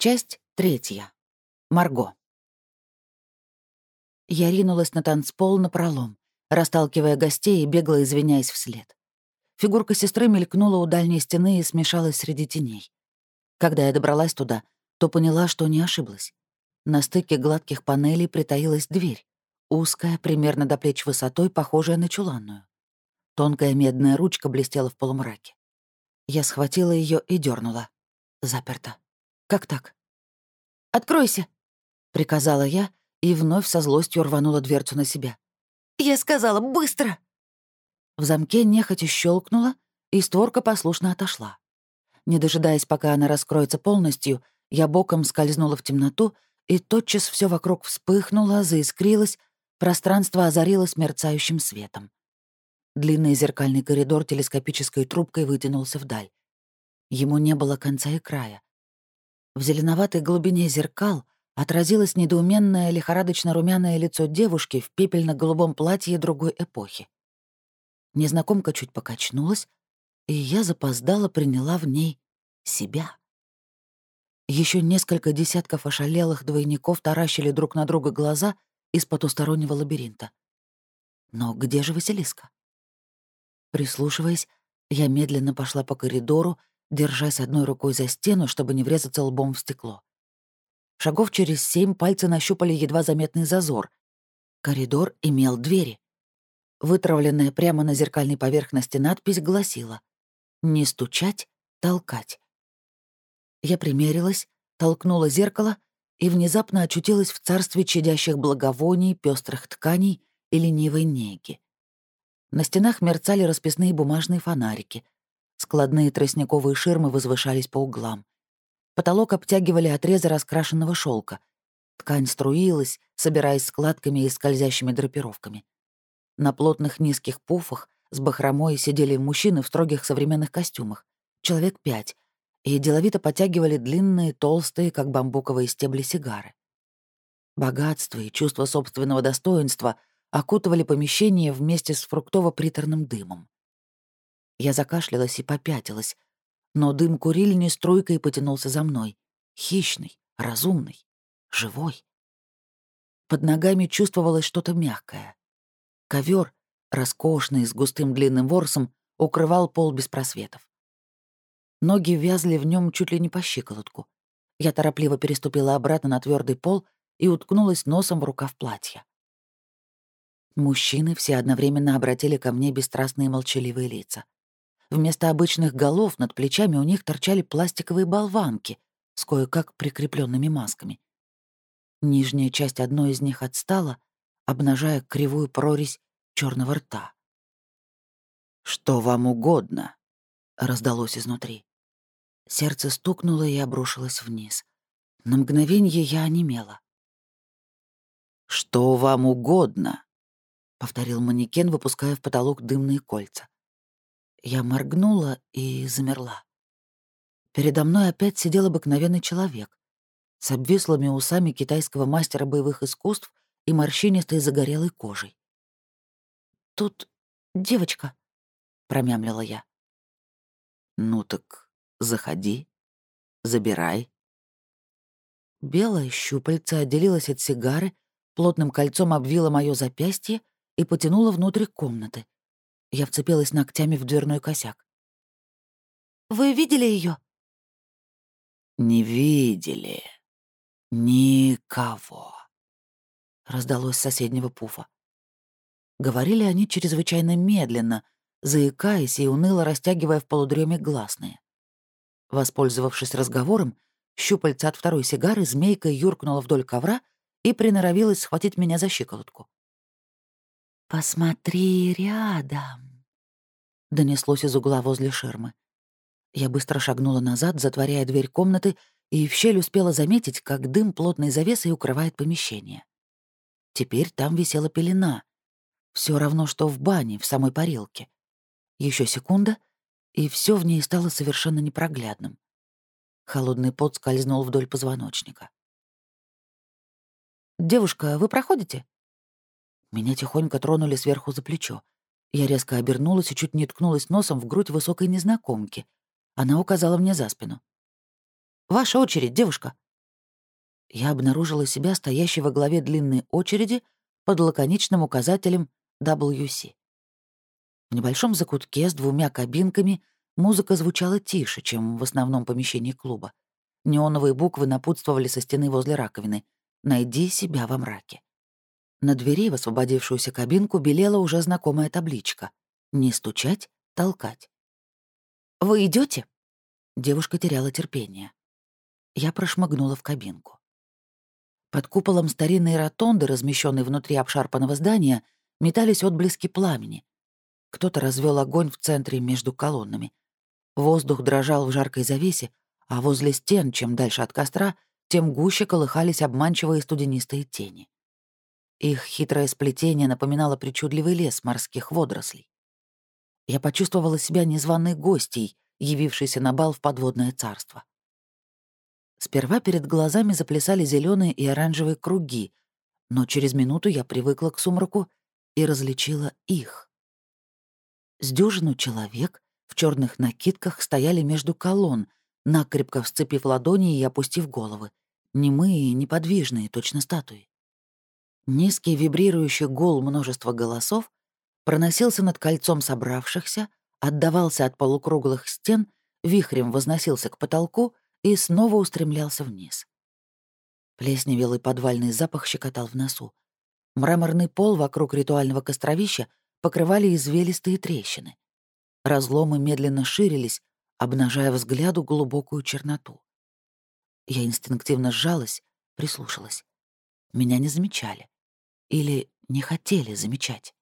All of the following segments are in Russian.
Часть третья. Марго. Я ринулась на танцпол напролом, расталкивая гостей и бегло извиняясь вслед. Фигурка сестры мелькнула у дальней стены и смешалась среди теней. Когда я добралась туда, то поняла, что не ошиблась. На стыке гладких панелей притаилась дверь, узкая, примерно до плеч высотой, похожая на чуланную. Тонкая медная ручка блестела в полумраке. Я схватила ее и дернула. Заперто. Как так? «Откройся!» — приказала я и вновь со злостью рванула дверцу на себя. «Я сказала, быстро!» В замке нехотя щелкнула, и створка послушно отошла. Не дожидаясь, пока она раскроется полностью, я боком скользнула в темноту, и тотчас все вокруг вспыхнуло, заискрилось, пространство озарилось мерцающим светом. Длинный зеркальный коридор телескопической трубкой вытянулся вдаль. Ему не было конца и края. В зеленоватой глубине зеркал отразилось недоуменное лихорадочно-румяное лицо девушки в пепельно-голубом платье другой эпохи. Незнакомка чуть покачнулась, и я запоздала приняла в ней себя. Еще несколько десятков ошалелых двойников таращили друг на друга глаза из потустороннего лабиринта. Но где же Василиска? Прислушиваясь, я медленно пошла по коридору, держась одной рукой за стену, чтобы не врезаться лбом в стекло. Шагов через семь пальцы нащупали едва заметный зазор. Коридор имел двери. Вытравленная прямо на зеркальной поверхности надпись гласила «Не стучать, толкать». Я примерилась, толкнула зеркало и внезапно очутилась в царстве чадящих благовоний, пестрых тканей и ленивой неги. На стенах мерцали расписные бумажные фонарики — Складные тростниковые ширмы возвышались по углам. Потолок обтягивали отрезы раскрашенного шелка. Ткань струилась, собираясь складками и скользящими драпировками. На плотных низких пуфах с бахромой сидели мужчины в строгих современных костюмах, человек пять, и деловито потягивали длинные, толстые, как бамбуковые стебли сигары. Богатство и чувство собственного достоинства окутывали помещение вместе с фруктово-приторным дымом. Я закашлялась и попятилась, но дым курильни струйкой потянулся за мной. Хищный, разумный, живой. Под ногами чувствовалось что-то мягкое. Ковер, роскошный, с густым длинным ворсом, укрывал пол без просветов. Ноги вязли в нем чуть ли не по щиколотку. Я торопливо переступила обратно на твердый пол и уткнулась носом в рукав платья. Мужчины все одновременно обратили ко мне бесстрастные молчаливые лица. Вместо обычных голов над плечами у них торчали пластиковые болванки с кое-как прикрепленными масками. Нижняя часть одной из них отстала, обнажая кривую прорезь черного рта. «Что вам угодно?» — раздалось изнутри. Сердце стукнуло и обрушилось вниз. На мгновение я онемела. «Что вам угодно?» — повторил манекен, выпуская в потолок дымные кольца. Я моргнула и замерла. Передо мной опять сидел обыкновенный человек с обвислыми усами китайского мастера боевых искусств и морщинистой загорелой кожей. «Тут девочка», — промямлила я. «Ну так заходи, забирай». Белая щупальца отделилась от сигары, плотным кольцом обвила мое запястье и потянула внутрь комнаты. Я вцепилась ногтями в дверной косяк. «Вы видели ее? «Не видели. Никого», — раздалось с соседнего пуфа. Говорили они чрезвычайно медленно, заикаясь и уныло растягивая в полудреме гласные. Воспользовавшись разговором, щупальца от второй сигары змейкой юркнула вдоль ковра и приноровилась схватить меня за щиколотку. «Посмотри рядом», — донеслось из угла возле ширмы. Я быстро шагнула назад, затворяя дверь комнаты, и в щель успела заметить, как дым плотной завесой укрывает помещение. Теперь там висела пелена. Все равно, что в бане, в самой парилке. Еще секунда, и все в ней стало совершенно непроглядным. Холодный пот скользнул вдоль позвоночника. «Девушка, вы проходите?» Меня тихонько тронули сверху за плечо. Я резко обернулась и чуть не ткнулась носом в грудь высокой незнакомки. Она указала мне за спину. «Ваша очередь, девушка», я обнаружила себя стоящей во главе длинной очереди под лаконичным указателем WC. В небольшом закутке с двумя кабинками музыка звучала тише, чем в основном помещении клуба. Неоновые буквы напутствовали со стены возле раковины «Найди себя во мраке». На двери в освободившуюся кабинку белела уже знакомая табличка «Не стучать, толкать». «Вы идете? Девушка теряла терпение. Я прошмыгнула в кабинку. Под куполом старинной ротонды, размещенной внутри обшарпанного здания, метались отблески пламени. Кто-то развел огонь в центре между колоннами. Воздух дрожал в жаркой завесе, а возле стен, чем дальше от костра, тем гуще колыхались обманчивые студенистые тени. Их хитрое сплетение напоминало причудливый лес морских водорослей. Я почувствовала себя незваной гостьей, явившейся на бал в подводное царство. Сперва перед глазами заплясали зеленые и оранжевые круги, но через минуту я привыкла к сумраку и различила их. С дюжину человек в черных накидках стояли между колонн, накрепко всцепив ладони и опустив головы, немые и неподвижные, точно статуи. Низкий вибрирующий гул множества голосов проносился над кольцом собравшихся, отдавался от полукруглых стен, вихрем возносился к потолку и снова устремлялся вниз. Плесневелый подвальный запах щекотал в носу. Мраморный пол вокруг ритуального костровища покрывали извилистые трещины. Разломы медленно ширились, обнажая взгляду глубокую черноту. Я инстинктивно сжалась, прислушалась. Меня не замечали. Или не хотели замечать.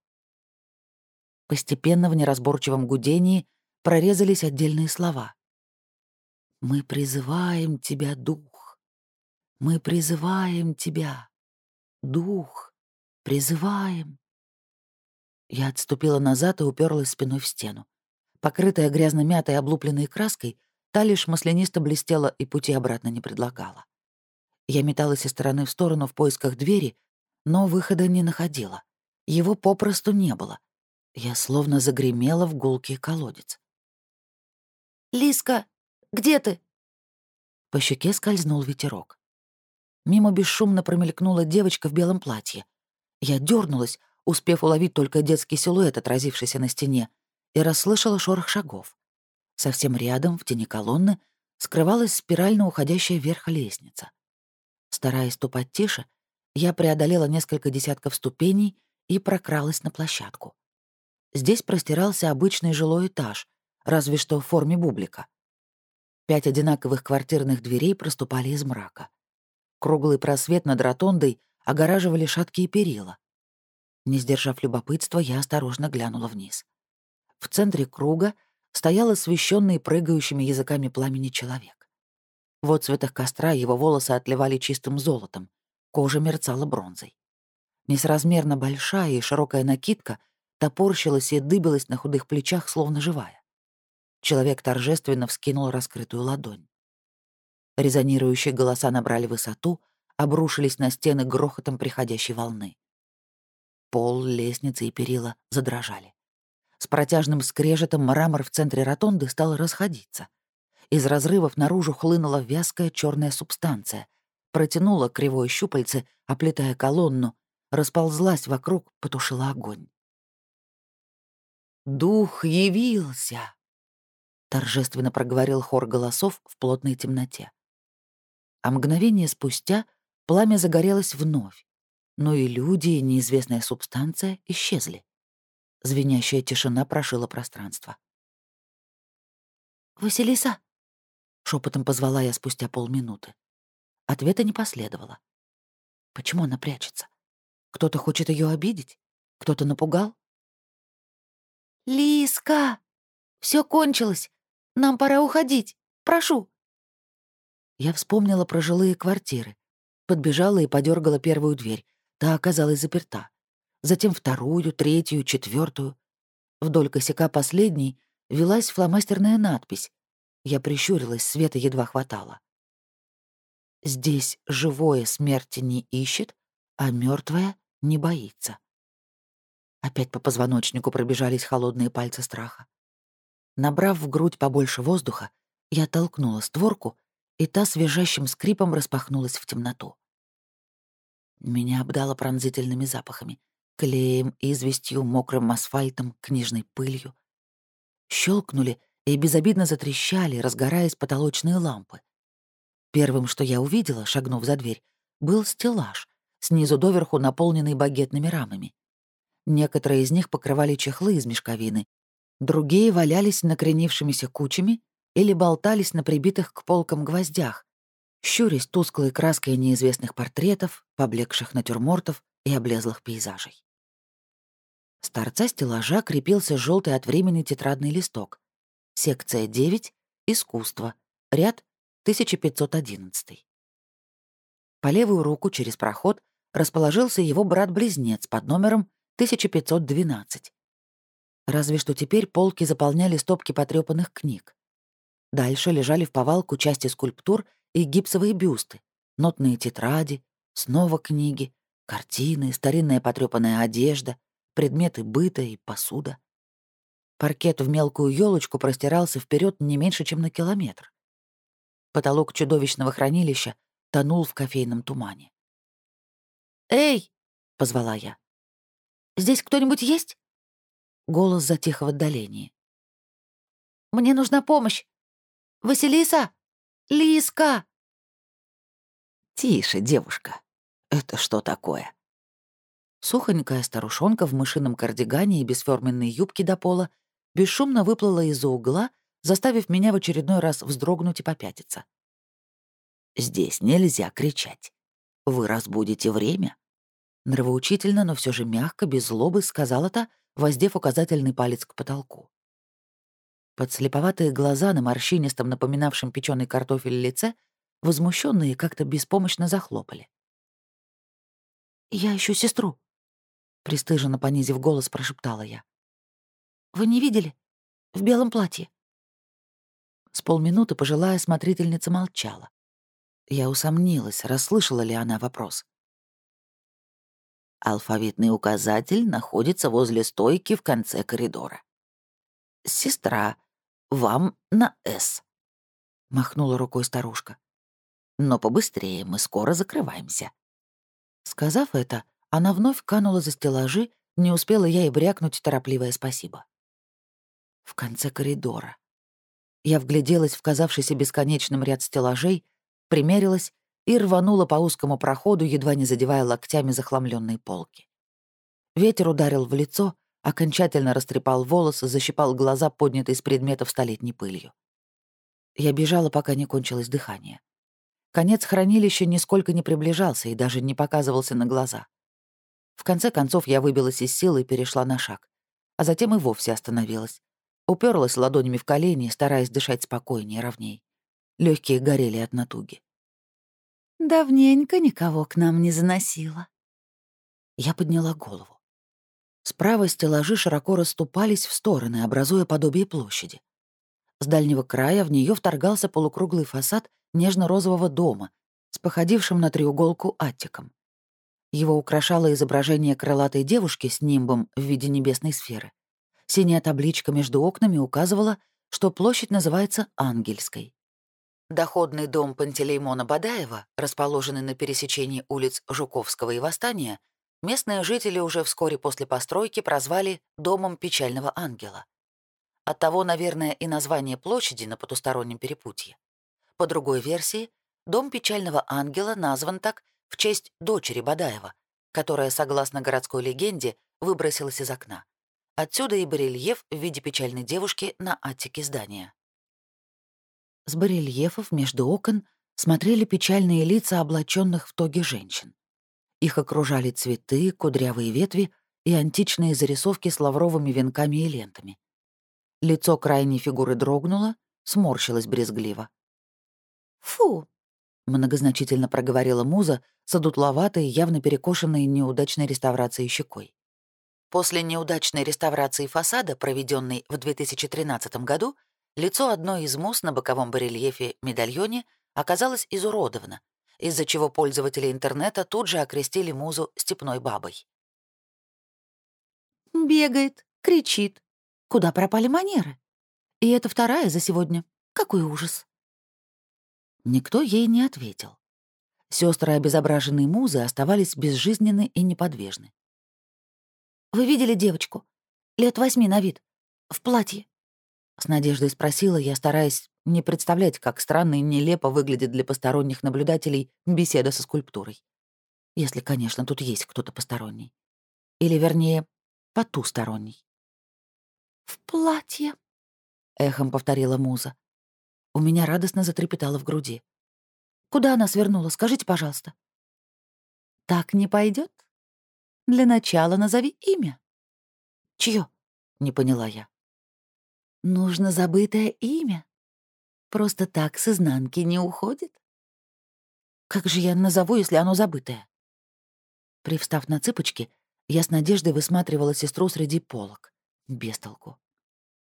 Постепенно в неразборчивом гудении прорезались отдельные слова. «Мы призываем тебя, дух! Мы призываем тебя! Дух! Призываем!» Я отступила назад и уперлась спиной в стену. Покрытая грязно-мятой облупленной краской, та лишь маслянисто блестела и пути обратно не предлагала. Я металась из стороны в сторону в поисках двери, но выхода не находила. Его попросту не было. Я словно загремела в гулкий колодец. «Лиска, где ты?» По щеке скользнул ветерок. Мимо бесшумно промелькнула девочка в белом платье. Я дернулась, успев уловить только детский силуэт, отразившийся на стене, и расслышала шорох шагов. Совсем рядом, в тени колонны, скрывалась спирально уходящая вверх лестница. Стараясь ступать тише, я преодолела несколько десятков ступеней и прокралась на площадку. Здесь простирался обычный жилой этаж, разве что в форме бублика. Пять одинаковых квартирных дверей проступали из мрака. Круглый просвет над ротондой огораживали шаткие перила. Не сдержав любопытства, я осторожно глянула вниз. В центре круга стоял освещенный прыгающими языками пламени человек. В отцветах костра его волосы отливали чистым золотом, Кожа мерцала бронзой. Несразмерно большая и широкая накидка топорщилась и дыбилась на худых плечах, словно живая. Человек торжественно вскинул раскрытую ладонь. Резонирующие голоса набрали высоту, обрушились на стены грохотом приходящей волны. Пол, лестницы и перила задрожали. С протяжным скрежетом мрамор в центре ротонды стал расходиться. Из разрывов наружу хлынула вязкая черная субстанция, протянула кривое щупальце, оплетая колонну, расползлась вокруг, потушила огонь. «Дух явился!» — торжественно проговорил хор голосов в плотной темноте. А мгновение спустя пламя загорелось вновь, но и люди, и неизвестная субстанция исчезли. Звенящая тишина прошила пространство. «Василиса!» — шепотом позвала я спустя полминуты. Ответа не последовало. Почему она прячется? Кто-то хочет ее обидеть? Кто-то напугал? «Лиска! Все кончилось! Нам пора уходить! Прошу!» Я вспомнила про жилые квартиры. Подбежала и подергала первую дверь. Та оказалась заперта. Затем вторую, третью, четвертую. Вдоль косяка последней велась фломастерная надпись. Я прищурилась, света едва хватало. Здесь живое смерти не ищет, а мертвое не боится. Опять по позвоночнику пробежались холодные пальцы страха. Набрав в грудь побольше воздуха, я толкнула створку и та с скрипом распахнулась в темноту. Меня обдало пронзительными запахами. Клеем, известью, мокрым асфальтом, книжной пылью. Щелкнули и безобидно затрещали, разгораясь потолочные лампы. Первым, что я увидела, шагнув за дверь, был стеллаж, снизу доверху наполненный багетными рамами. Некоторые из них покрывали чехлы из мешковины, другие валялись накренившимися кучами или болтались на прибитых к полкам гвоздях, щурясь тусклой краской неизвестных портретов, поблекших натюрмортов и облезлых пейзажей. С торца стеллажа крепился желтый от времени тетрадный листок. Секция 9 — искусство, ряд 1511. По левую руку через проход расположился его брат-близнец под номером 1512. Разве что теперь полки заполняли стопки потрёпанных книг. Дальше лежали в повалку части скульптур и гипсовые бюсты, нотные тетради, снова книги, картины, старинная потрёпанная одежда, предметы быта и посуда. Паркет в мелкую елочку простирался вперед не меньше, чем на километр. Потолок чудовищного хранилища тонул в кофейном тумане. «Эй!» — позвала я. «Здесь кто-нибудь есть?» Голос затих в отдалении. «Мне нужна помощь! Василиса! Лиска!» «Тише, девушка. Это что такое?» Сухонькая старушонка в мышином кардигане и бесформенной юбке до пола бесшумно выплыла из-за угла, заставив меня в очередной раз вздрогнуть и попятиться. «Здесь нельзя кричать. Вы разбудите время». Нравоучительно, но все же мягко, без злобы, сказала та, воздев указательный палец к потолку. Подслеповатые глаза на морщинистом, напоминавшем печеный картофель лице, возмущенные как-то беспомощно захлопали. «Я ищу сестру», — пристыженно понизив голос, прошептала я. «Вы не видели? В белом платье». С полминуты пожилая смотрительница молчала. Я усомнилась, расслышала ли она вопрос. Алфавитный указатель находится возле стойки в конце коридора. «Сестра, вам на «С», — махнула рукой старушка. «Но побыстрее, мы скоро закрываемся». Сказав это, она вновь канула за стеллажи, не успела я и брякнуть торопливое спасибо. В конце коридора. Я вгляделась в казавшийся бесконечным ряд стеллажей, примерилась и рванула по узкому проходу, едва не задевая локтями захламленные полки. Ветер ударил в лицо, окончательно растрепал волосы, защипал глаза, поднятые с предметов столетней пылью. Я бежала, пока не кончилось дыхание. Конец хранилища нисколько не приближался и даже не показывался на глаза. В конце концов я выбилась из силы и перешла на шаг, а затем и вовсе остановилась. Уперлась ладонями в колени, стараясь дышать спокойнее, ровней. Легкие горели от натуги. Давненько никого к нам не заносило. Я подняла голову. Справа стеллажи широко расступались в стороны, образуя подобие площади. С дальнего края в нее вторгался полукруглый фасад нежно-розового дома с походившим на треуголку аттиком. Его украшало изображение крылатой девушки с нимбом в виде небесной сферы. Синяя табличка между окнами указывала, что площадь называется Ангельской. Доходный дом Пантелеймона Бадаева, расположенный на пересечении улиц Жуковского и Восстания, местные жители уже вскоре после постройки прозвали «Домом печального ангела». Оттого, наверное, и название площади на потустороннем перепутье. По другой версии, Дом печального ангела назван так в честь дочери Бадаева, которая, согласно городской легенде, выбросилась из окна. Отсюда и барельеф в виде печальной девушки на аттике здания. С барельефов между окон смотрели печальные лица облаченных в тоги женщин. Их окружали цветы, кудрявые ветви и античные зарисовки с лавровыми венками и лентами. Лицо крайней фигуры дрогнуло, сморщилось брезгливо. «Фу!» — многозначительно проговорила муза с одутловатой, явно перекошенной неудачной реставрацией щекой. После неудачной реставрации фасада, проведенной в 2013 году, Лицо одной из мус на боковом барельефе-медальоне оказалось изуродовано, из-за чего пользователи интернета тут же окрестили музу степной бабой. «Бегает, кричит. Куда пропали манеры? И это вторая за сегодня. Какой ужас!» Никто ей не ответил. Сестры обезображенной музы оставались безжизненны и неподвижны. «Вы видели девочку? Лет восьми на вид. В платье?» С надеждой спросила я, стараясь не представлять, как странно и нелепо выглядит для посторонних наблюдателей беседа со скульптурой. Если, конечно, тут есть кто-то посторонний. Или, вернее, потусторонний. «В платье», — эхом повторила муза. У меня радостно затрепетало в груди. «Куда она свернула? Скажите, пожалуйста». «Так не пойдет. Для начала назови имя». «Чье?» — не поняла я. «Нужно забытое имя. Просто так с изнанки не уходит». «Как же я назову, если оно забытое?» Привстав на цыпочки, я с надеждой высматривала сестру среди полок. Бестолку.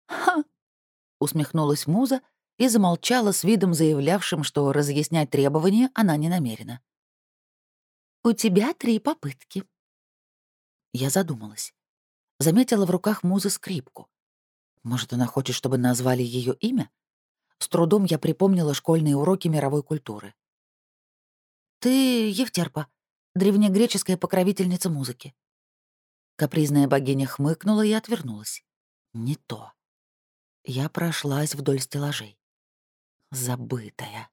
«Ха!» — усмехнулась муза и замолчала с видом, заявлявшим, что разъяснять требования она не намерена. «У тебя три попытки». Я задумалась. Заметила в руках музы скрипку. Может, она хочет, чтобы назвали ее имя? С трудом я припомнила школьные уроки мировой культуры. «Ты Евтерпа, древнегреческая покровительница музыки», Капризная богиня хмыкнула и отвернулась. Не то. Я прошлась вдоль стеллажей. Забытая.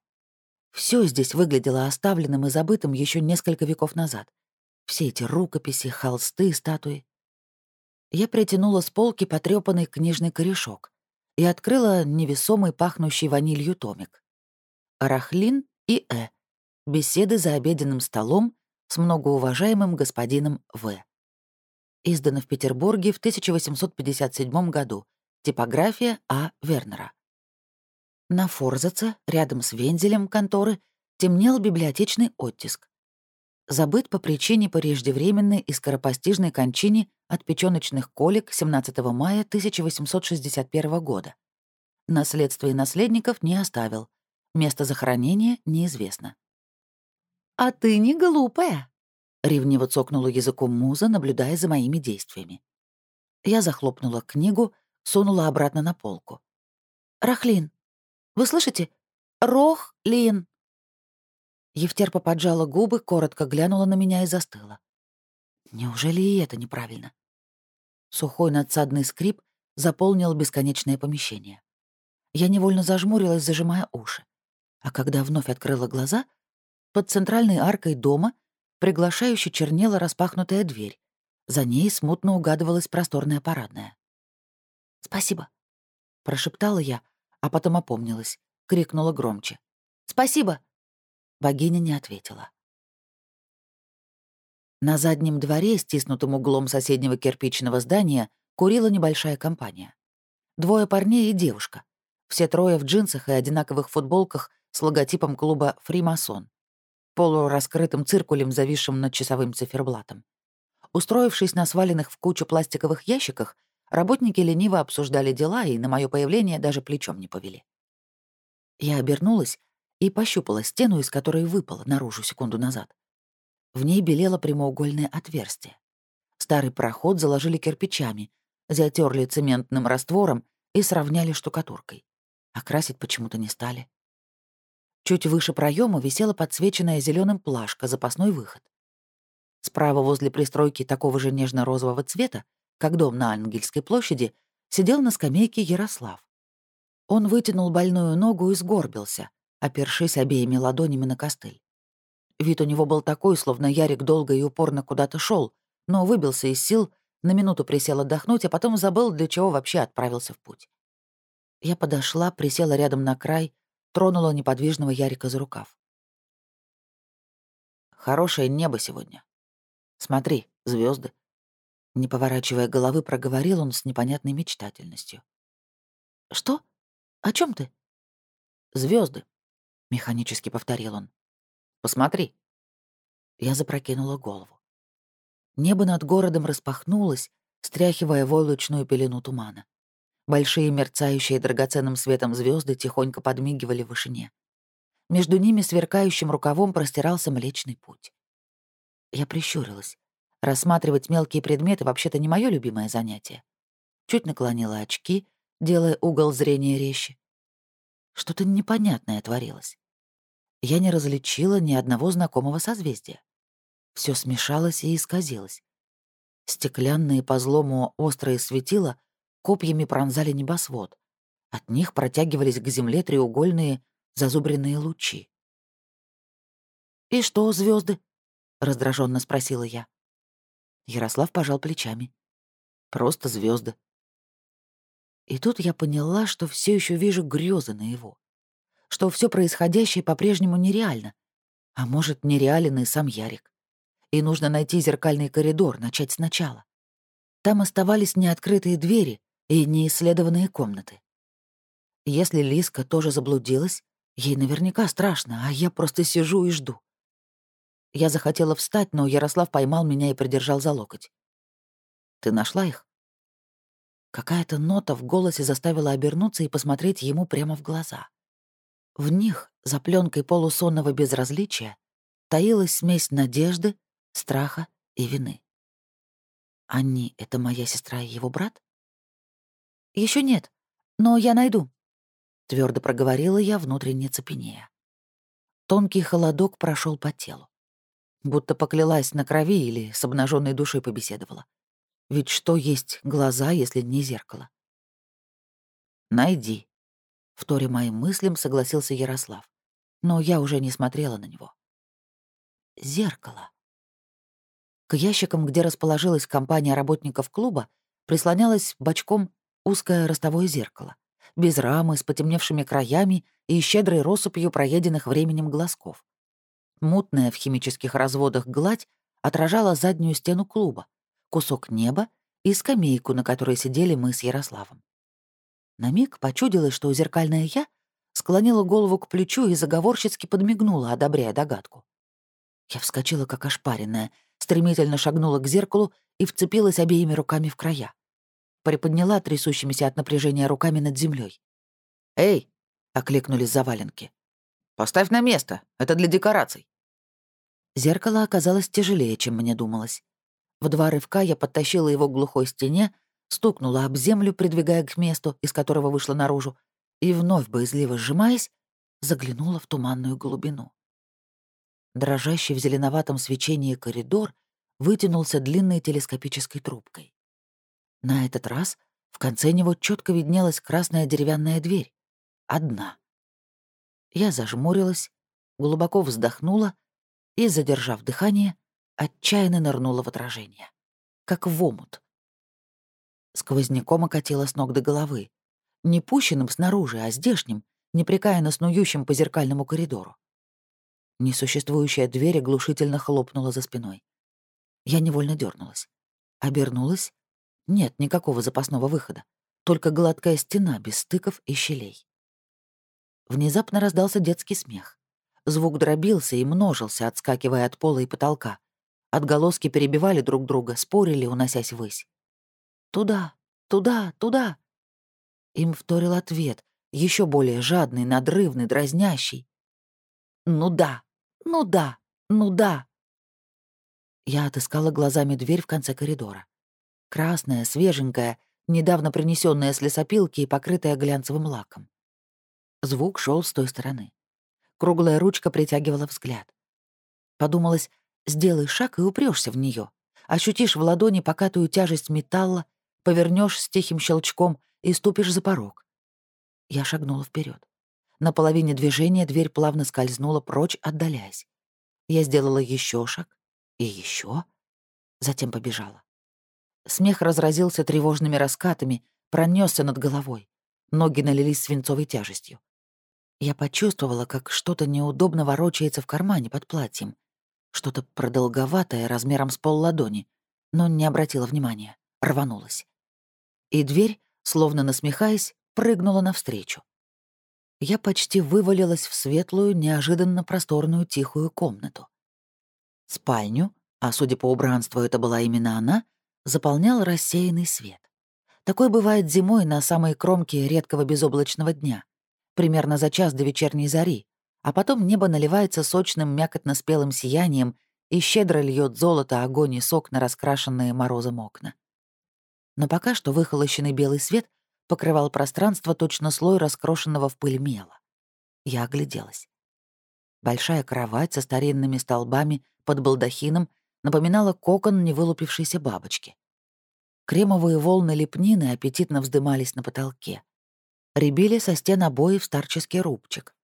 Все здесь выглядело оставленным и забытым еще несколько веков назад. Все эти рукописи, холсты, статуи. Я притянула с полки потрёпанный книжный корешок и открыла невесомый пахнущий ванилью томик. Рахлин и Э. Беседы за обеденным столом с многоуважаемым господином В. Издано в Петербурге в 1857 году. Типография А. Вернера. На форзаце, рядом с вензелем конторы, темнел библиотечный оттиск. Забыт по причине преждевременной и скоропостижной кончине от печёночных колик 17 мая 1861 года. Наследство и наследников не оставил. Место захоронения неизвестно. «А ты не глупая», Ревниво цокнула языком муза, наблюдая за моими действиями. Я захлопнула книгу, сунула обратно на полку. «Рахлин, вы слышите? Рохлин!» Евтерпа поджала губы, коротко глянула на меня и застыла. Неужели и это неправильно? Сухой надсадный скрип заполнил бесконечное помещение. Я невольно зажмурилась, зажимая уши. А когда вновь открыла глаза, под центральной аркой дома — Приглашающе чернела распахнутая дверь. За ней смутно угадывалась просторная парадная. «Спасибо», — прошептала я, а потом опомнилась, крикнула громче. «Спасибо!» Богиня не ответила. На заднем дворе, стиснутым углом соседнего кирпичного здания, курила небольшая компания. Двое парней и девушка. Все трое в джинсах и одинаковых футболках с логотипом клуба «Фримасон» полураскрытым циркулем, зависшим над часовым циферблатом. Устроившись на сваленных в кучу пластиковых ящиках, работники лениво обсуждали дела и на мое появление даже плечом не повели. Я обернулась и пощупала стену, из которой выпала наружу секунду назад. В ней белело прямоугольное отверстие. Старый проход заложили кирпичами, затерли цементным раствором и сравняли штукатуркой. Окрасить почему-то не стали. Чуть выше проема висела подсвеченная зеленым плашка, запасной выход. Справа возле пристройки такого же нежно-розового цвета, как дом на Ангельской площади, сидел на скамейке Ярослав. Он вытянул больную ногу и сгорбился, опершись обеими ладонями на костыль. Вид у него был такой, словно Ярик долго и упорно куда-то шел, но выбился из сил, на минуту присел отдохнуть, а потом забыл, для чего вообще отправился в путь. Я подошла, присела рядом на край, тронула неподвижного Ярика за рукав. «Хорошее небо сегодня. Смотри, звезды. Не поворачивая головы, проговорил он с непонятной мечтательностью. «Что? О чем ты?» Звезды, механически повторил он. «Посмотри». Я запрокинула голову. Небо над городом распахнулось, стряхивая войлочную пелену тумана. Большие мерцающие драгоценным светом звезды тихонько подмигивали в вышине. Между ними сверкающим рукавом простирался Млечный Путь. Я прищурилась. Рассматривать мелкие предметы вообще-то не мое любимое занятие. Чуть наклонила очки, делая угол зрения резче. Что-то непонятное творилось. я не различила ни одного знакомого созвездия. Все смешалось и исказилось. Стеклянные по злому острые светила копьями пронзали небосвод. От них протягивались к земле треугольные зазубренные лучи. «И что, звезды? раздраженно спросила я. Ярослав пожал плечами. «Просто звезды. И тут я поняла, что все еще вижу грезы на его, что все происходящее по-прежнему нереально, а может, нереален и сам Ярик. И нужно найти зеркальный коридор, начать сначала. Там оставались неоткрытые двери и неисследованные комнаты. Если Лиска тоже заблудилась, ей наверняка страшно, а я просто сижу и жду. Я захотела встать, но Ярослав поймал меня и придержал за локоть. «Ты нашла их?» Какая-то нота в голосе заставила обернуться и посмотреть ему прямо в глаза. В них, за пленкой полусонного безразличия, таилась смесь надежды, страха и вины. Они — это моя сестра и его брат? Еще нет, но я найду, — твердо проговорила я, внутренне цепенея. Тонкий холодок прошел по телу. Будто поклялась на крови или с обнаженной душой побеседовала. Ведь что есть глаза, если не зеркало? «Найди», — вторе моим мыслям согласился Ярослав. Но я уже не смотрела на него. Зеркало. К ящикам, где расположилась компания работников клуба, прислонялось бочком узкое ростовое зеркало, без рамы, с потемневшими краями и щедрой россыпью проеденных временем глазков. Мутная в химических разводах гладь отражала заднюю стену клуба, кусок неба и скамейку, на которой сидели мы с Ярославом. На миг почудилось, что зеркальная «я» склонила голову к плечу и заговорщицки подмигнула, одобряя догадку. Я вскочила, как ошпаренная, стремительно шагнула к зеркалу и вцепилась обеими руками в края. Приподняла трясущимися от напряжения руками над землей. «Эй!» — окликнули заваленки. «Поставь на место, это для декораций». Зеркало оказалось тяжелее, чем мне думалось. В два рывка я подтащила его к глухой стене, стукнула об землю, придвигая к месту, из которого вышла наружу, и, вновь боязливо сжимаясь, заглянула в туманную глубину. Дрожащий в зеленоватом свечении коридор вытянулся длинной телескопической трубкой. На этот раз в конце него четко виднелась красная деревянная дверь. Одна. Я зажмурилась, глубоко вздохнула и, задержав дыхание, отчаянно нырнула в отражение. Как в омут. Сквозняком окатила с ног до головы. Не пущенным снаружи, а здешним, непрекаянно снующим по зеркальному коридору. Несуществующая дверь оглушительно хлопнула за спиной. Я невольно дернулась. Обернулась. Нет никакого запасного выхода. Только гладкая стена без стыков и щелей. Внезапно раздался детский смех. Звук дробился и множился, отскакивая от пола и потолка. Отголоски перебивали друг друга, спорили, уносясь ввысь. «Туда, туда, туда!» Им вторил ответ, еще более жадный, надрывный, дразнящий. «Ну да, ну да, ну да!» Я отыскала глазами дверь в конце коридора. Красная, свеженькая, недавно принесенная с лесопилки и покрытая глянцевым лаком. Звук шел с той стороны. Круглая ручка притягивала взгляд. Подумалось, Сделай шаг и упрешься в нее. Ощутишь в ладони покатую тяжесть металла, повернешь с тихим щелчком и ступишь за порог. Я шагнула вперед. На половине движения дверь плавно скользнула прочь, отдаляясь. Я сделала еще шаг и еще, затем побежала. Смех разразился тревожными раскатами, пронесся над головой. Ноги налились свинцовой тяжестью. Я почувствовала, как что-то неудобно ворочается в кармане под платьем. Что-то продолговатое, размером с полладони, но не обратила внимания, рванулась. И дверь, словно насмехаясь, прыгнула навстречу. Я почти вывалилась в светлую, неожиданно просторную тихую комнату. Спальню, а судя по убранству это была именно она, заполнял рассеянный свет. Такой бывает зимой на самой кромке редкого безоблачного дня, примерно за час до вечерней зари, а потом небо наливается сочным мякотно-спелым сиянием и щедро льет золото, огонь и сок на раскрашенные морозом окна. Но пока что выхолощенный белый свет покрывал пространство точно слой раскрошенного в пыль мела. Я огляделась. Большая кровать со старинными столбами под балдахином напоминала кокон невылупившейся бабочки. Кремовые волны лепнины аппетитно вздымались на потолке. Рябили со стен обоев старческий рубчик.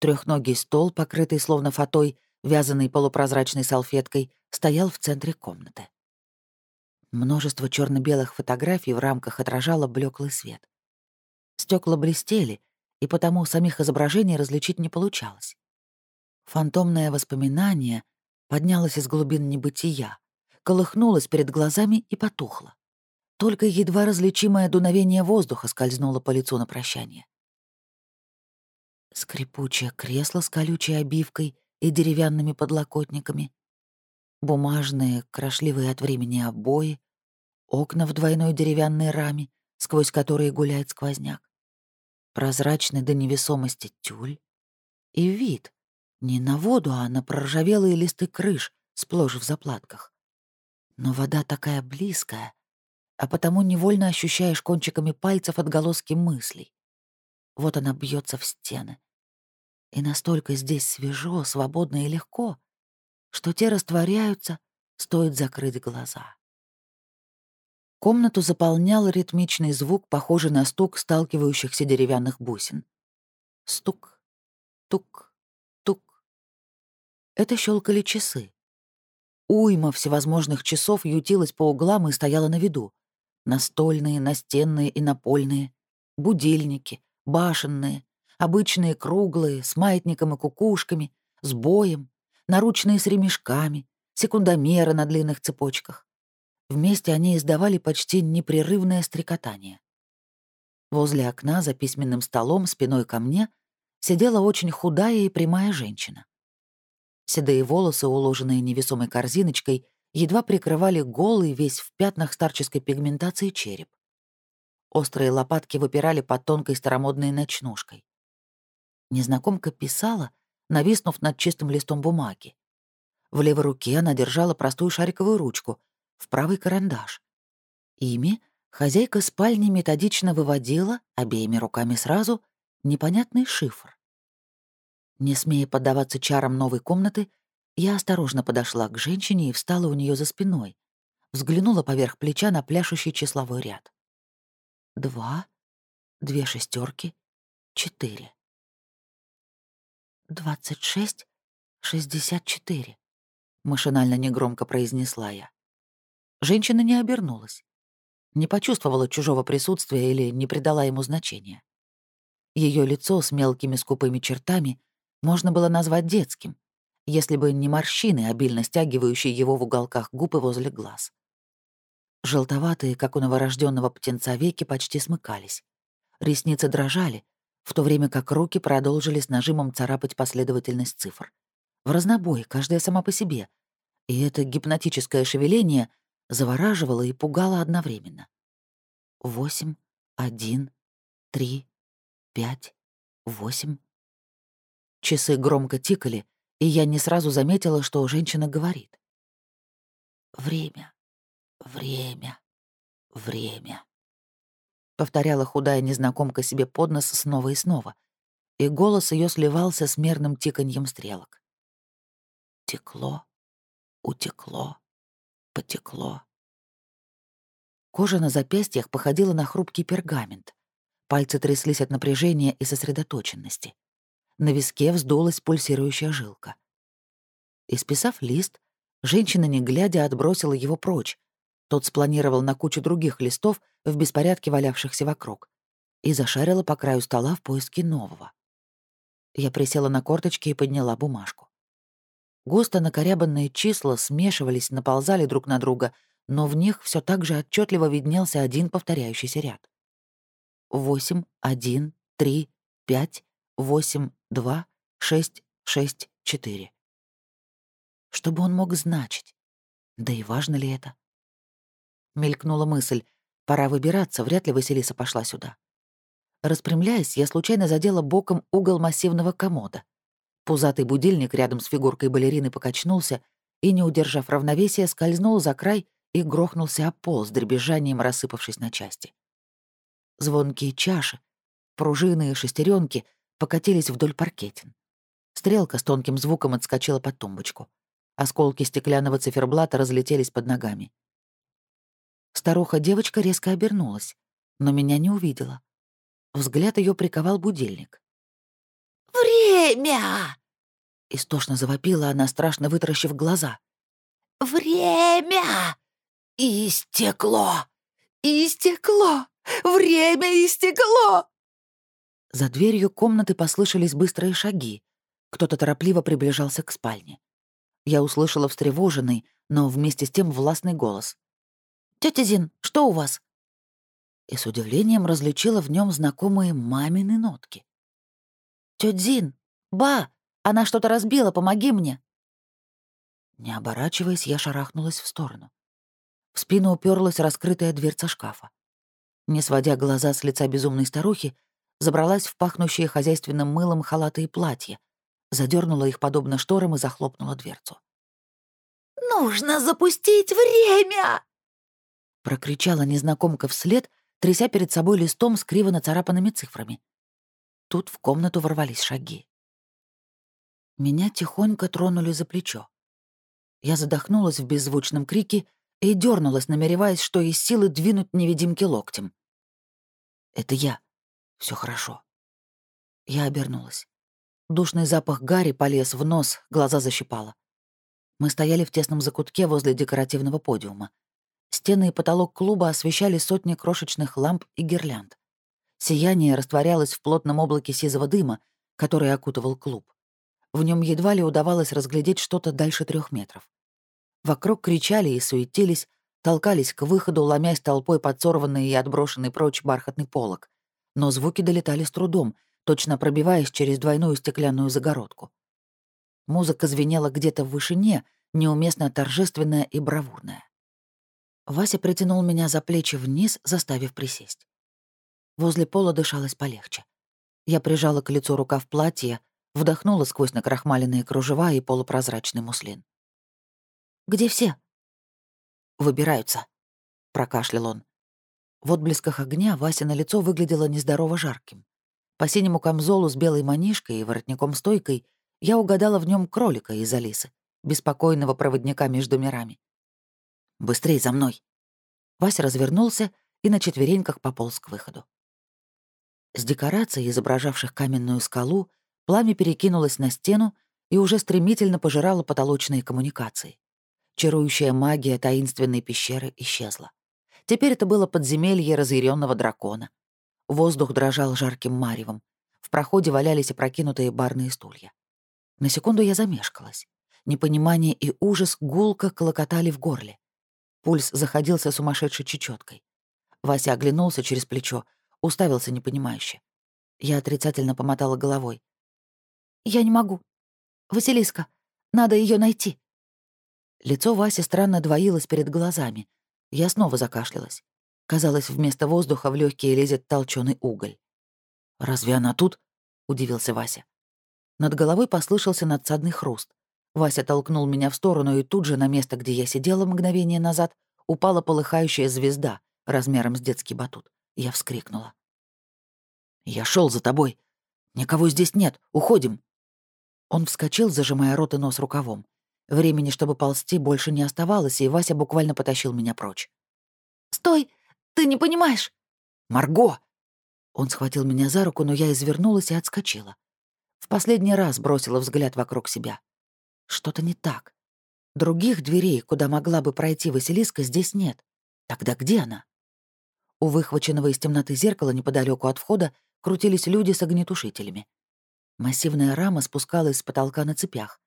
Трехногий стол, покрытый словно фатой, вязанный полупрозрачной салфеткой, стоял в центре комнаты. Множество черно белых фотографий в рамках отражало блеклый свет. Стекла блестели, и потому самих изображений различить не получалось. Фантомное воспоминание поднялось из глубин небытия, колыхнулось перед глазами и потухло. Только едва различимое дуновение воздуха скользнуло по лицу на прощание. Скрипучее кресло с колючей обивкой и деревянными подлокотниками, бумажные, крошливые от времени обои, окна в двойной деревянной раме, сквозь которые гуляет сквозняк, прозрачный до невесомости тюль и вид не на воду, а на проржавелые листы крыш, сплошь в заплатках. Но вода такая близкая, а потому невольно ощущаешь кончиками пальцев отголоски мыслей. Вот она бьется в стены. И настолько здесь свежо, свободно и легко, что те растворяются, стоит закрыть глаза. Комнату заполнял ритмичный звук, похожий на стук сталкивающихся деревянных бусин. Стук, тук, тук. Это щелкали часы. Уйма всевозможных часов ютилась по углам и стояла на виду. Настольные, настенные и напольные, будильники, башенные, обычные круглые, с маятником и кукушками, с боем, наручные с ремешками, секундомеры на длинных цепочках. Вместе они издавали почти непрерывное стрекотание. Возле окна за письменным столом спиной ко мне сидела очень худая и прямая женщина. Седые волосы, уложенные невесомой корзиночкой, едва прикрывали голый, весь в пятнах старческой пигментации череп. Острые лопатки выпирали под тонкой старомодной ночнушкой. Незнакомка писала, нависнув над чистым листом бумаги. В левой руке она держала простую шариковую ручку, в правый — карандаш. Ими хозяйка спальни методично выводила, обеими руками сразу, непонятный шифр. Не смея поддаваться чарам новой комнаты, я осторожно подошла к женщине и встала у нее за спиной, взглянула поверх плеча на пляшущий числовой ряд. Два, две шестерки, четыре. «Двадцать шесть, шестьдесят четыре», — машинально негромко произнесла я. Женщина не обернулась, не почувствовала чужого присутствия или не придала ему значения. Ее лицо с мелкими скупыми чертами можно было назвать детским, если бы не морщины, обильно стягивающие его в уголках губ и возле глаз. Желтоватые, как у новорожденного птенца, веки почти смыкались. Ресницы дрожали, в то время как руки продолжили с нажимом царапать последовательность цифр. В разнобой, каждая сама по себе. И это гипнотическое шевеление завораживало и пугало одновременно. Восемь, один, три, пять, восемь. Часы громко тикали, и я не сразу заметила, что женщина говорит. «Время, время, время» повторяла худая незнакомка себе под нос снова и снова, и голос ее сливался с мерным тиканьем стрелок. Текло, утекло, потекло. Кожа на запястьях походила на хрупкий пергамент. Пальцы тряслись от напряжения и сосредоточенности. На виске вздулась пульсирующая жилка. Исписав лист, женщина, не глядя, отбросила его прочь, тот спланировал на кучу других листов в беспорядке валявшихся вокруг и зашарила по краю стола в поиске нового. Я присела на корточки и подняла бумажку. Густо накорябанные числа смешивались, наползали друг на друга, но в них все так же отчетливо виднелся один повторяющийся ряд. Восемь, один, три, пять, восемь, два, шесть, шесть, четыре. Что бы он мог значить? Да и важно ли это? Мелькнула мысль. Пора выбираться, вряд ли Василиса пошла сюда. Распрямляясь, я случайно задела боком угол массивного комода. Пузатый будильник рядом с фигуркой балерины покачнулся и, не удержав равновесия, скользнул за край и грохнулся о пол с дребезжанием, рассыпавшись на части. Звонкие чаши, пружины и шестеренки покатились вдоль паркетин. Стрелка с тонким звуком отскочила под тумбочку. Осколки стеклянного циферблата разлетелись под ногами. Старуха-девочка резко обернулась, но меня не увидела. Взгляд ее приковал будильник. «Время!» — истошно завопила она, страшно вытаращив глаза. «Время! Истекло! Истекло! Время истекло!» За дверью комнаты послышались быстрые шаги. Кто-то торопливо приближался к спальне. Я услышала встревоженный, но вместе с тем властный голос. «Тётя Зин, что у вас?» И с удивлением различила в нем знакомые мамины нотки. «Тётя Зин! Ба! Она что-то разбила, помоги мне!» Не оборачиваясь, я шарахнулась в сторону. В спину уперлась раскрытая дверца шкафа. Не сводя глаза с лица безумной старухи, забралась в пахнущие хозяйственным мылом халаты и платья, задернула их подобно шторам и захлопнула дверцу. «Нужно запустить время!» Прокричала незнакомка вслед, тряся перед собой листом с криво нацарапанными цифрами. Тут в комнату ворвались шаги. Меня тихонько тронули за плечо. Я задохнулась в беззвучном крике и дернулась, намереваясь, что из силы двинуть невидимки локтем. «Это я. Все хорошо». Я обернулась. Душный запах гари полез в нос, глаза защипало. Мы стояли в тесном закутке возле декоративного подиума. Стены и потолок клуба освещали сотни крошечных ламп и гирлянд. Сияние растворялось в плотном облаке сизого дыма, который окутывал клуб. В нем едва ли удавалось разглядеть что-то дальше трех метров. Вокруг кричали и суетились, толкались к выходу, ломясь толпой подсорванный и отброшенный прочь бархатный полог. Но звуки долетали с трудом — точно пробиваясь через двойную стеклянную загородку. Музыка звенела где-то в вышине, неуместно торжественная и бравурная. Вася притянул меня за плечи вниз, заставив присесть. Возле пола дышалось полегче. Я прижала к лицу рукав платья, вдохнула сквозь накрахмаленные кружева и полупрозрачный муслин. «Где все?» «Выбираются», — прокашлял он. В отблесках огня Вася на лицо выглядело нездорово жарким. По синему камзолу с белой манишкой и воротником-стойкой я угадала в нем кролика из Алисы, беспокойного проводника между мирами. «Быстрей за мной!» Вася развернулся и на четвереньках пополз к выходу. С декораций, изображавших каменную скалу, пламя перекинулось на стену и уже стремительно пожирало потолочные коммуникации. Чарующая магия таинственной пещеры исчезла. Теперь это было подземелье разъяренного дракона. Воздух дрожал жарким маревом. В проходе валялись опрокинутые барные стулья. На секунду я замешкалась. Непонимание и ужас гулко колокотали в горле. Пульс заходился сумасшедшей чечеткой. Вася оглянулся через плечо, уставился непонимающе. Я отрицательно помотала головой. «Я не могу. Василиска, надо ее найти». Лицо Васи странно двоилось перед глазами. Я снова закашлялась. Казалось, вместо воздуха в легкие лезет толченый уголь. «Разве она тут?» — удивился Вася. Над головой послышался надсадный хруст. Вася толкнул меня в сторону, и тут же на место, где я сидела мгновение назад, упала полыхающая звезда размером с детский батут. Я вскрикнула. «Я шел за тобой. Никого здесь нет. Уходим». Он вскочил, зажимая рот и нос рукавом. Времени, чтобы ползти, больше не оставалось, и Вася буквально потащил меня прочь. «Стой! Ты не понимаешь!» «Марго!» Он схватил меня за руку, но я извернулась и отскочила. В последний раз бросила взгляд вокруг себя. Что-то не так. Других дверей, куда могла бы пройти Василиска, здесь нет. Тогда где она? У выхваченного из темноты зеркала неподалеку от входа крутились люди с огнетушителями. Массивная рама спускалась с потолка на цепях.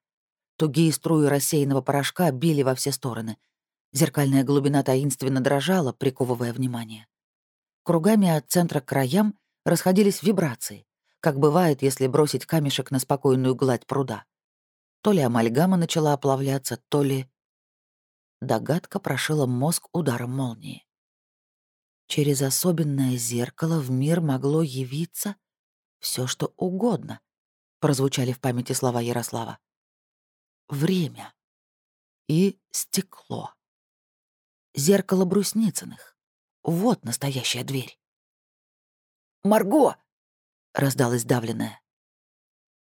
Тугие струи рассеянного порошка били во все стороны — Зеркальная глубина таинственно дрожала, приковывая внимание. Кругами от центра к краям расходились вибрации, как бывает, если бросить камешек на спокойную гладь пруда. То ли амальгама начала оплавляться, то ли... Догадка прошила мозг ударом молнии. Через особенное зеркало в мир могло явиться все, что угодно, прозвучали в памяти слова Ярослава. Время и стекло. Зеркало Брусницыных. Вот настоящая дверь. «Марго!» — раздалась давленная.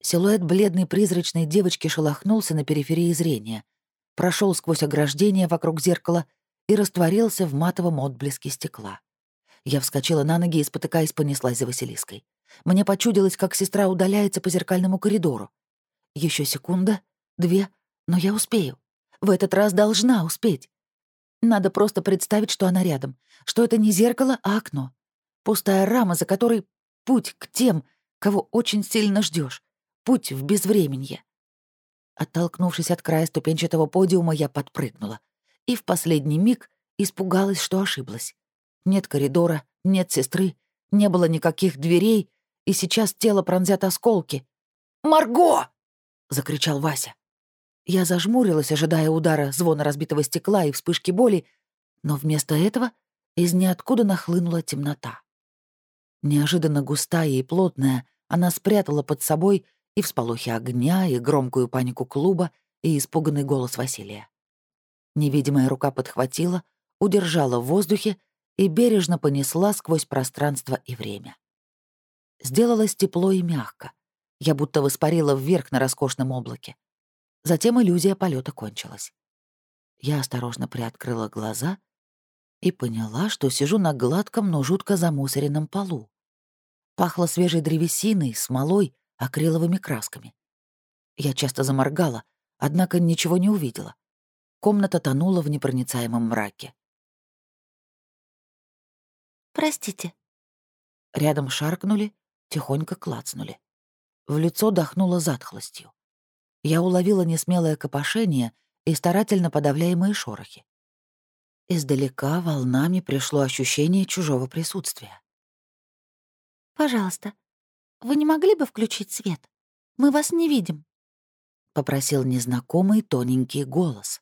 Силуэт бледной призрачной девочки шелохнулся на периферии зрения, прошел сквозь ограждение вокруг зеркала и растворился в матовом отблеске стекла. Я вскочила на ноги и, спотыкаясь, понеслась за Василиской. Мне почудилось, как сестра удаляется по зеркальному коридору. Еще секунда, две, но я успею. В этот раз должна успеть. Надо просто представить, что она рядом, что это не зеркало, а окно. Пустая рама, за которой путь к тем, кого очень сильно ждешь путь в безвременье. Оттолкнувшись от края ступенчатого подиума, я подпрыгнула. И в последний миг испугалась, что ошиблась. Нет коридора, нет сестры, не было никаких дверей, и сейчас тело пронзят осколки. «Марго!» — закричал Вася. Я зажмурилась, ожидая удара, звона разбитого стекла и вспышки боли, но вместо этого из ниоткуда нахлынула темнота. Неожиданно густая и плотная, она спрятала под собой и всполохи огня, и громкую панику клуба, и испуганный голос Василия. Невидимая рука подхватила, удержала в воздухе и бережно понесла сквозь пространство и время. Сделалось тепло и мягко. Я будто воспарила вверх на роскошном облаке. Затем иллюзия полета кончилась. Я осторожно приоткрыла глаза и поняла, что сижу на гладком, но жутко замусоренном полу. Пахло свежей древесиной, смолой акриловыми красками. Я часто заморгала, однако ничего не увидела. Комната тонула в непроницаемом мраке. «Простите». Рядом шаркнули, тихонько клацнули. В лицо дохнуло затхлостью. Я уловила несмелое копошение и старательно подавляемые шорохи. Издалека волнами пришло ощущение чужого присутствия. «Пожалуйста, вы не могли бы включить свет? Мы вас не видим», — попросил незнакомый тоненький голос.